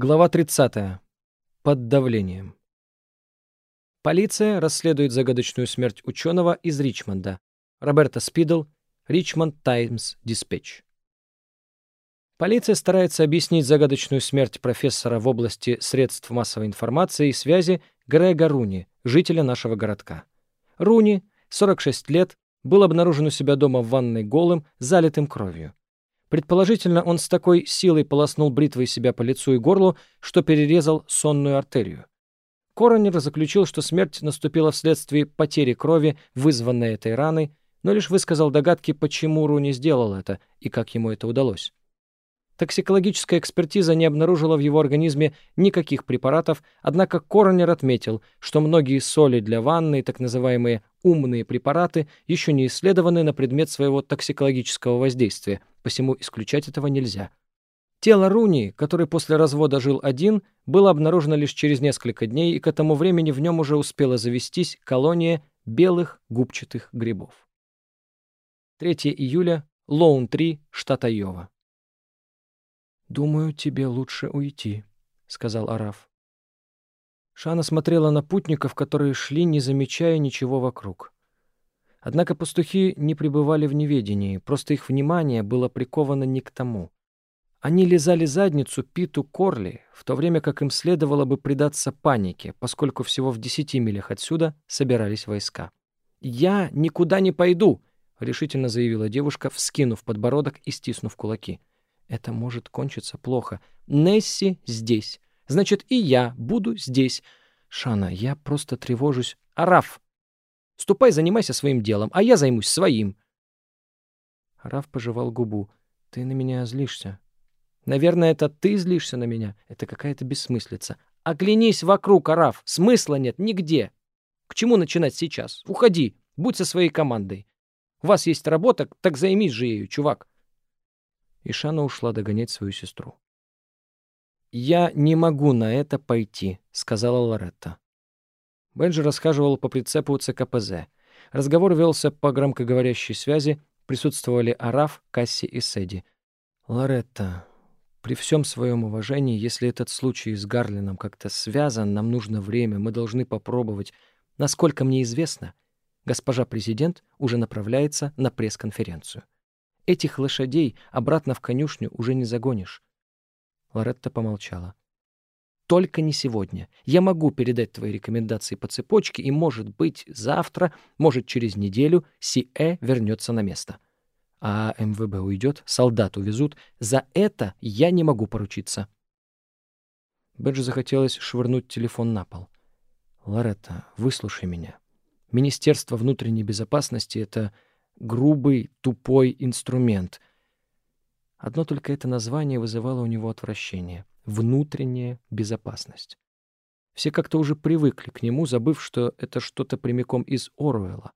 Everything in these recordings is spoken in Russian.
Глава 30. Под давлением. Полиция расследует загадочную смерть ученого из Ричмонда. Роберта Спидл, Ричмонд Таймс Диспетч. Полиция старается объяснить загадочную смерть профессора в области средств массовой информации и связи Грега Руни, жителя нашего городка. Руни, 46 лет, был обнаружен у себя дома в ванной голым, залитым кровью. Предположительно, он с такой силой полоснул бритвой себя по лицу и горлу, что перерезал сонную артерию. Коронер заключил, что смерть наступила вследствие потери крови, вызванной этой раной, но лишь высказал догадки, почему Руни сделал это и как ему это удалось. Токсикологическая экспертиза не обнаружила в его организме никаких препаратов, однако коронер отметил, что многие соли для ванны и так называемые «умные препараты» еще не исследованы на предмет своего токсикологического воздействия, посему исключать этого нельзя. Тело Руни, который после развода жил один, было обнаружено лишь через несколько дней, и к этому времени в нем уже успела завестись колония белых губчатых грибов. 3 июля, Лоун-3, штат Айова. «Думаю, тебе лучше уйти», — сказал Араф. Шана смотрела на путников, которые шли, не замечая ничего вокруг. Однако пастухи не пребывали в неведении, просто их внимание было приковано не к тому. Они лизали задницу Питу Корли, в то время как им следовало бы предаться панике, поскольку всего в десяти милях отсюда собирались войска. «Я никуда не пойду!» — решительно заявила девушка, вскинув подбородок и стиснув кулаки. Это может кончиться плохо. Несси здесь. Значит, и я буду здесь. Шана, я просто тревожусь. Араф, ступай, занимайся своим делом, а я займусь своим. Араф пожевал губу. Ты на меня злишься. Наверное, это ты злишься на меня. Это какая-то бессмыслица. Оглянись вокруг, Араф. Смысла нет нигде. К чему начинать сейчас? Уходи. Будь со своей командой. У вас есть работа, так займись же ею, чувак и Шана ушла догонять свою сестру. «Я не могу на это пойти», — сказала Лоретта. Бенджи расхаживал по прицепу ЦКПЗ. Разговор велся по громкоговорящей связи, присутствовали Араф, Касси и Седи. «Лоретта, при всем своем уважении, если этот случай с Гарлином как-то связан, нам нужно время, мы должны попробовать. Насколько мне известно, госпожа президент уже направляется на пресс-конференцию. Этих лошадей обратно в конюшню уже не загонишь. Лоретта помолчала. Только не сегодня. Я могу передать твои рекомендации по цепочке, и, может быть, завтра, может, через неделю Си-Э вернется на место. А МВБ уйдет, солдат увезут. За это я не могу поручиться. Бэджи захотелось швырнуть телефон на пол. «Лоретта, выслушай меня. Министерство внутренней безопасности — это грубый, тупой инструмент. Одно только это название вызывало у него отвращение. Внутренняя безопасность. Все как-то уже привыкли к нему, забыв, что это что-то прямиком из Оруэлла.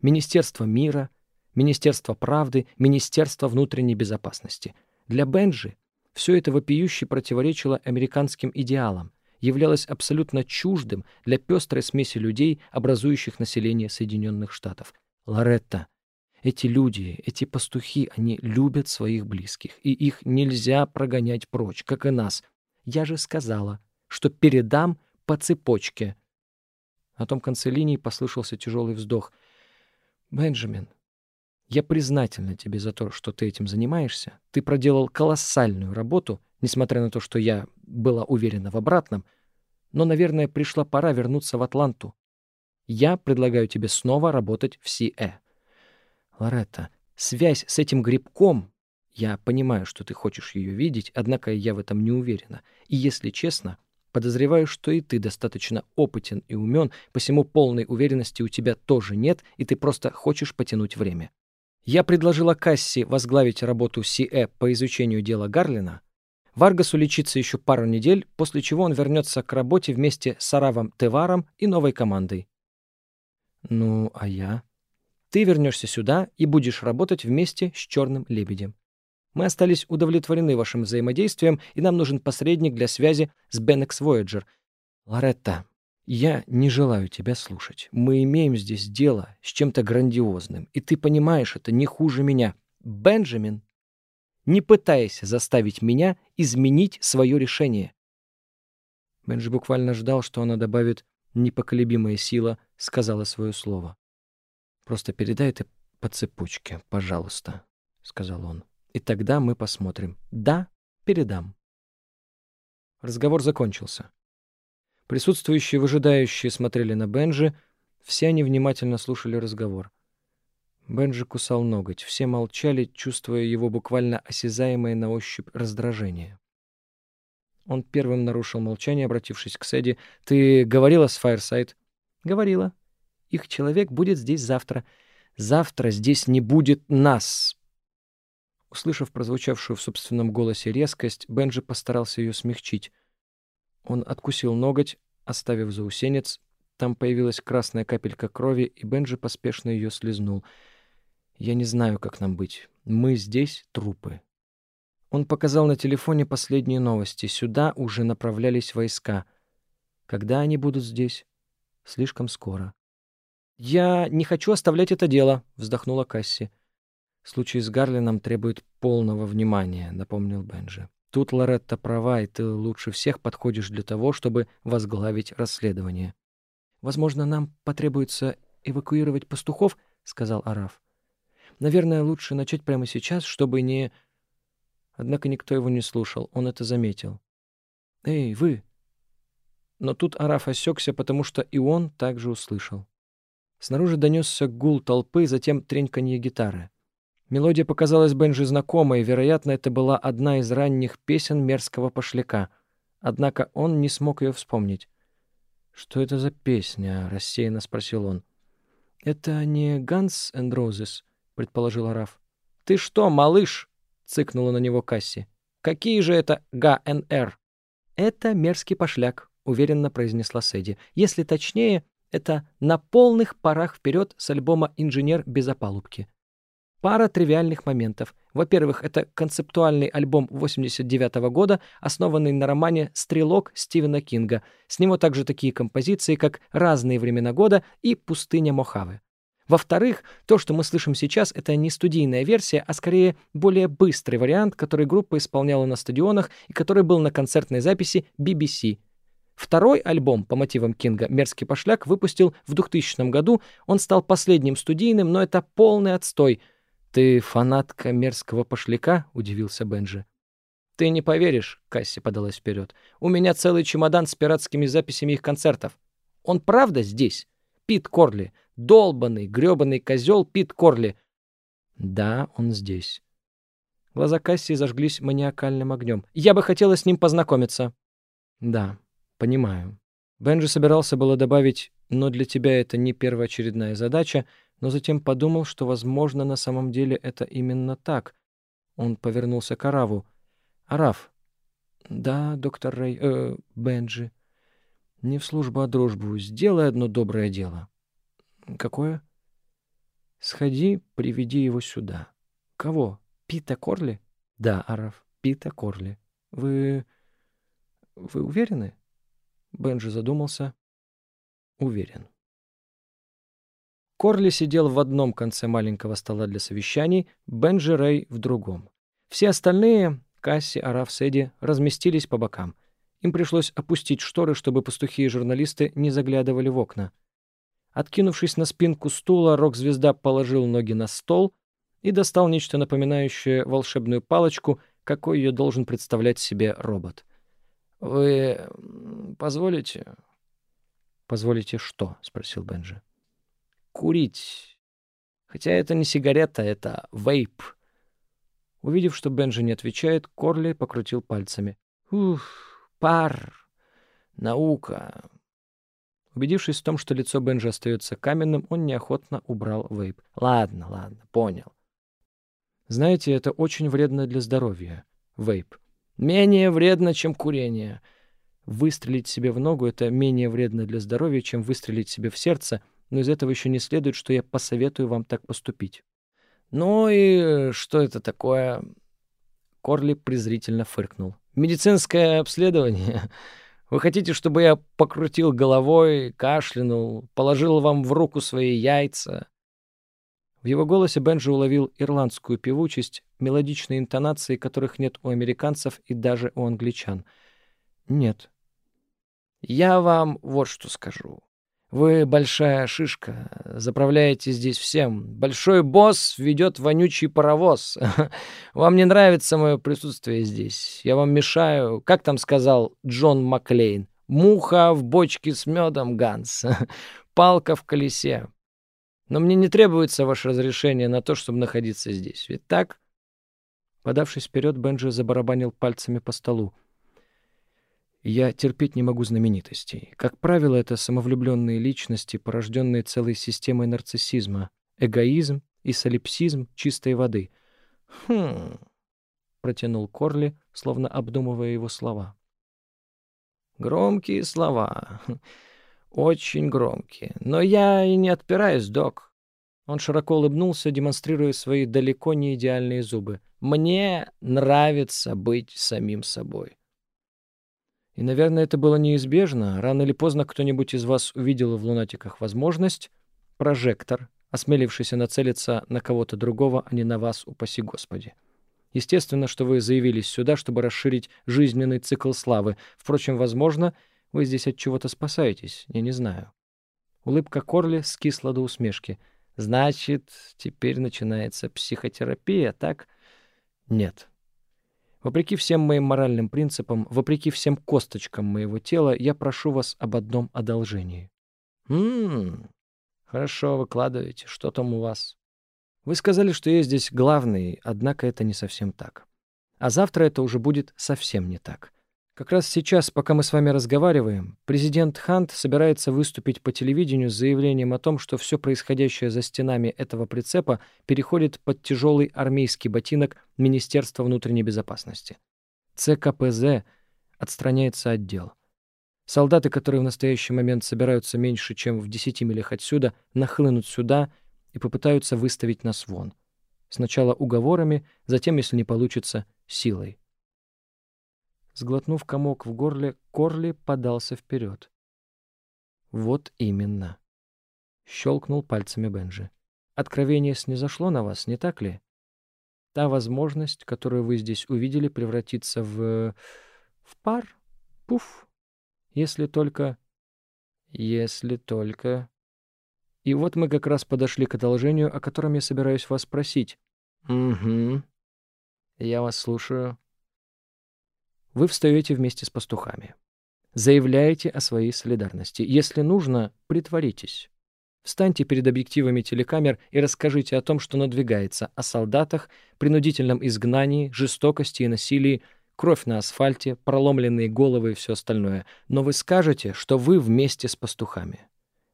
Министерство мира, Министерство правды, Министерство внутренней безопасности. Для Бенджи все это вопиюще противоречило американским идеалам, являлось абсолютно чуждым для пестрой смеси людей, образующих население Соединенных Штатов. Лоретта, эти люди, эти пастухи, они любят своих близких, и их нельзя прогонять прочь, как и нас. Я же сказала, что передам по цепочке. На том конце линии послышался тяжелый вздох. «Бенджамин, я признательна тебе за то, что ты этим занимаешься. Ты проделал колоссальную работу, несмотря на то, что я была уверена в обратном. Но, наверное, пришла пора вернуться в Атланту. Я предлагаю тебе снова работать в СИЭ. Лоретта, связь с этим грибком... Я понимаю, что ты хочешь ее видеть, однако я в этом не уверена. И, если честно, подозреваю, что и ты достаточно опытен и умен, посему полной уверенности у тебя тоже нет, и ты просто хочешь потянуть время. Я предложила Касси возглавить работу СИЭ по изучению дела Гарлина. Варгасу лечиться еще пару недель, после чего он вернется к работе вместе с Аравом Теваром и новой командой. Ну, а я? Ты вернешься сюда и будешь работать вместе с Черным Лебедем. Мы остались удовлетворены вашим взаимодействием, и нам нужен посредник для связи с Бенекс Voyager. Лоретта, я не желаю тебя слушать. Мы имеем здесь дело с чем-то грандиозным, и ты понимаешь это не хуже меня. Бенджамин, не пытайся заставить меня изменить свое решение. Бенджи буквально ждал, что она добавит «непоколебимая сила», сказала свое слово. «Просто передай это по цепочке, пожалуйста», — сказал он. «И тогда мы посмотрим. Да, передам». Разговор закончился. Присутствующие, выжидающие, смотрели на Бенджи. Все они внимательно слушали разговор. Бенджи кусал ноготь. Все молчали, чувствуя его буквально осязаемое на ощупь раздражение. Он первым нарушил молчание, обратившись к Сэдди. «Ты говорила с Файрсайд?» «Говорила. Их человек будет здесь завтра. Завтра здесь не будет нас!» Услышав прозвучавшую в собственном голосе резкость, Бенджи постарался ее смягчить. Он откусил ноготь, оставив заусенец. Там появилась красная капелька крови, и Бенджи поспешно ее слезнул. «Я не знаю, как нам быть. Мы здесь трупы. Он показал на телефоне последние новости. Сюда уже направлялись войска. Когда они будут здесь? Слишком скоро. «Я не хочу оставлять это дело», — вздохнула Касси. «Случай с Гарлином требует полного внимания», — напомнил Бенджи. «Тут Лоретта права, и ты лучше всех подходишь для того, чтобы возглавить расследование». «Возможно, нам потребуется эвакуировать пастухов», — сказал Араф. «Наверное, лучше начать прямо сейчас, чтобы не...» Однако никто его не слушал, он это заметил. «Эй, вы!» Но тут Араф осекся, потому что и он также услышал. Снаружи донесся гул толпы, затем треньканье гитары. Мелодия показалась Бенжи знакомой, вероятно, это была одна из ранних песен мерзкого пошляка. Однако он не смог ее вспомнить. «Что это за песня?» — рассеянно спросил он. «Это не Guns and Roses», — предположил Араф. «Ты что, малыш?» — цыкнула на него Касси. «Какие же это ГНР?» «Это мерзкий пошляк», — уверенно произнесла Сэдди. «Если точнее, это «На полных парах вперед» с альбома «Инженер без опалубки». Пара тривиальных моментов. Во-первых, это концептуальный альбом 89 -го года, основанный на романе «Стрелок» Стивена Кинга. С него также такие композиции, как «Разные времена года» и «Пустыня Мохавы». Во-вторых, то, что мы слышим сейчас, это не студийная версия, а скорее более быстрый вариант, который группа исполняла на стадионах и который был на концертной записи BBC. Второй альбом по мотивам Кинга «Мерзкий пошляк» выпустил в 2000 году. Он стал последним студийным, но это полный отстой. «Ты фанатка мерзкого пошляка?» — удивился Бенджи. «Ты не поверишь», — Касси подалась вперед. «У меня целый чемодан с пиратскими записями их концертов. Он правда здесь? Пит Корли, долбанный, грёбаный козел Пит Корли. Да, он здесь. Глаза Касси зажглись маниакальным огнем. Я бы хотела с ним познакомиться. Да, понимаю. Бенджи собирался было добавить, но для тебя это не первоочередная задача, но затем подумал, что, возможно, на самом деле это именно так. Он повернулся к Араву. «Арав». «Да, доктор Рэй... Э, Бенджи». Не в службу, а дружбу. Сделай одно доброе дело. Какое? Сходи, приведи его сюда. Кого? Пита Корли? Да, Араф, Пита Корли. Вы... Вы уверены? Бенджи задумался. Уверен. Корли сидел в одном конце маленького стола для совещаний, Бенджи Рэй в другом. Все остальные, Касси, Араф, Седи, разместились по бокам — им пришлось опустить шторы, чтобы пастухи и журналисты не заглядывали в окна. Откинувшись на спинку стула, рок-звезда положил ноги на стол и достал нечто напоминающее волшебную палочку, какой ее должен представлять себе робот. «Вы позволите?» «Позволите что?» — спросил Бенджи. «Курить. Хотя это не сигарета, это вейп». Увидев, что Бенджи не отвечает, Корли покрутил пальцами. «Ух, Пар. Наука. Убедившись в том, что лицо Бенджи остается каменным, он неохотно убрал вейп. Ладно, ладно, понял. Знаете, это очень вредно для здоровья. Вейп. Менее вредно, чем курение. Выстрелить себе в ногу — это менее вредно для здоровья, чем выстрелить себе в сердце, но из этого еще не следует, что я посоветую вам так поступить. Ну и что это такое? Корли презрительно фыркнул. Медицинское обследование. Вы хотите, чтобы я покрутил головой, кашлянул, положил вам в руку свои яйца?» В его голосе Бенджи уловил ирландскую певучесть, мелодичные интонации, которых нет у американцев и даже у англичан. «Нет». Я вам вот что скажу. Вы большая шишка, заправляете здесь всем. Большой босс ведет вонючий паровоз. Вам не нравится мое присутствие здесь. Я вам мешаю. Как там сказал Джон Маклейн? Муха в бочке с медом, Ганс. Палка в колесе. Но мне не требуется ваше разрешение на то, чтобы находиться здесь. Ведь так? Подавшись вперед, Бенджи забарабанил пальцами по столу. Я терпеть не могу знаменитостей. Как правило, это самовлюбленные личности, порожденные целой системой нарциссизма, эгоизм и солипсизм чистой воды. «Хм...» — протянул Корли, словно обдумывая его слова. «Громкие слова. Очень громкие. Но я и не отпираюсь, док». Он широко улыбнулся, демонстрируя свои далеко не идеальные зубы. «Мне нравится быть самим собой». И, наверное, это было неизбежно. Рано или поздно кто-нибудь из вас увидел в лунатиках возможность, прожектор, осмелившийся нацелиться на кого-то другого, а не на вас, упаси Господи. Естественно, что вы заявились сюда, чтобы расширить жизненный цикл славы. Впрочем, возможно, вы здесь от чего-то спасаетесь, я не знаю. Улыбка Корли скисла до усмешки. Значит, теперь начинается психотерапия, так? Нет. Вопреки всем моим моральным принципам, вопреки всем косточкам моего тела, я прошу вас об одном одолжении. Ммм, хорошо, выкладывайте. Что там у вас? Вы сказали, что я здесь главный, однако это не совсем так. А завтра это уже будет совсем не так. Как раз сейчас, пока мы с вами разговариваем, президент Хант собирается выступить по телевидению с заявлением о том, что все происходящее за стенами этого прицепа переходит под тяжелый армейский ботинок Министерства внутренней безопасности. ЦКПЗ отстраняется от дел. Солдаты, которые в настоящий момент собираются меньше, чем в 10 милях отсюда, нахлынут сюда и попытаются выставить нас вон. Сначала уговорами, затем, если не получится, силой. Сглотнув комок в горле, Корли подался вперед. «Вот именно», — щелкнул пальцами Бенджи. «Откровение снизошло на вас, не так ли? Та возможность, которую вы здесь увидели, превратится в... в пар? Пуф! Если только... Если только... И вот мы как раз подошли к одолжению, о котором я собираюсь вас спросить. Угу. Я вас слушаю. Вы встаете вместе с пастухами. Заявляете о своей солидарности. Если нужно, притворитесь. Встаньте перед объективами телекамер и расскажите о том, что надвигается, о солдатах, принудительном изгнании, жестокости и насилии, кровь на асфальте, проломленные головы и все остальное. Но вы скажете, что вы вместе с пастухами.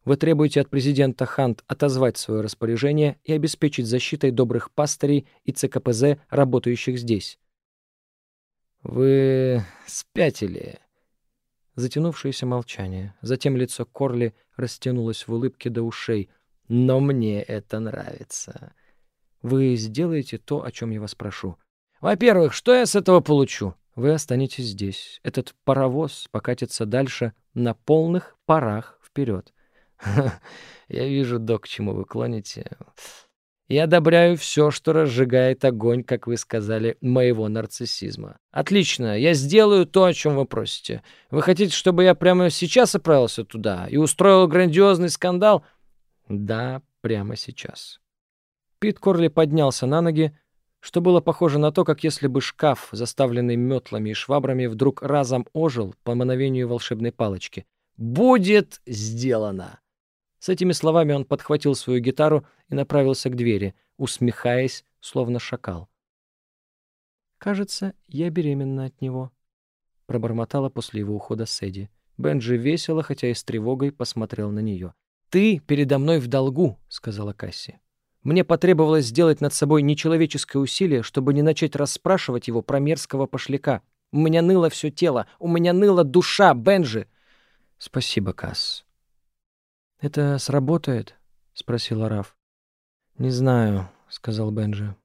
Вы требуете от президента Хант отозвать свое распоряжение и обеспечить защитой добрых пастырей и ЦКПЗ, работающих здесь. «Вы спятили». Затянувшееся молчание. Затем лицо Корли растянулось в улыбке до ушей. «Но мне это нравится. Вы сделаете то, о чем я вас прошу. Во-первых, что я с этого получу? Вы останетесь здесь. Этот паровоз покатится дальше на полных парах вперед. Я вижу, док, к чему вы клоните. Я одобряю все, что разжигает огонь, как вы сказали, моего нарциссизма. Отлично, я сделаю то, о чем вы просите. Вы хотите, чтобы я прямо сейчас отправился туда и устроил грандиозный скандал? Да, прямо сейчас. Пит Корли поднялся на ноги, что было похоже на то, как если бы шкаф, заставленный метлами и швабрами, вдруг разом ожил по мановению волшебной палочки. «Будет сделано!» С этими словами он подхватил свою гитару и направился к двери, усмехаясь, словно шакал. «Кажется, я беременна от него», — пробормотала после его ухода Сэдди. Бенджи весело, хотя и с тревогой, посмотрел на нее. «Ты передо мной в долгу», — сказала Касси. «Мне потребовалось сделать над собой нечеловеческое усилие, чтобы не начать расспрашивать его про мерзкого пошляка. У меня ныло все тело, у меня ныла душа, Бенджи!» «Спасибо, Касс», «Это сработает?» — спросил Раф. «Не знаю», — сказал Бенджи.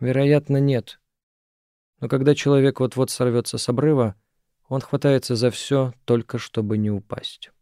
«Вероятно, нет. Но когда человек вот-вот сорвется с обрыва, он хватается за все, только чтобы не упасть».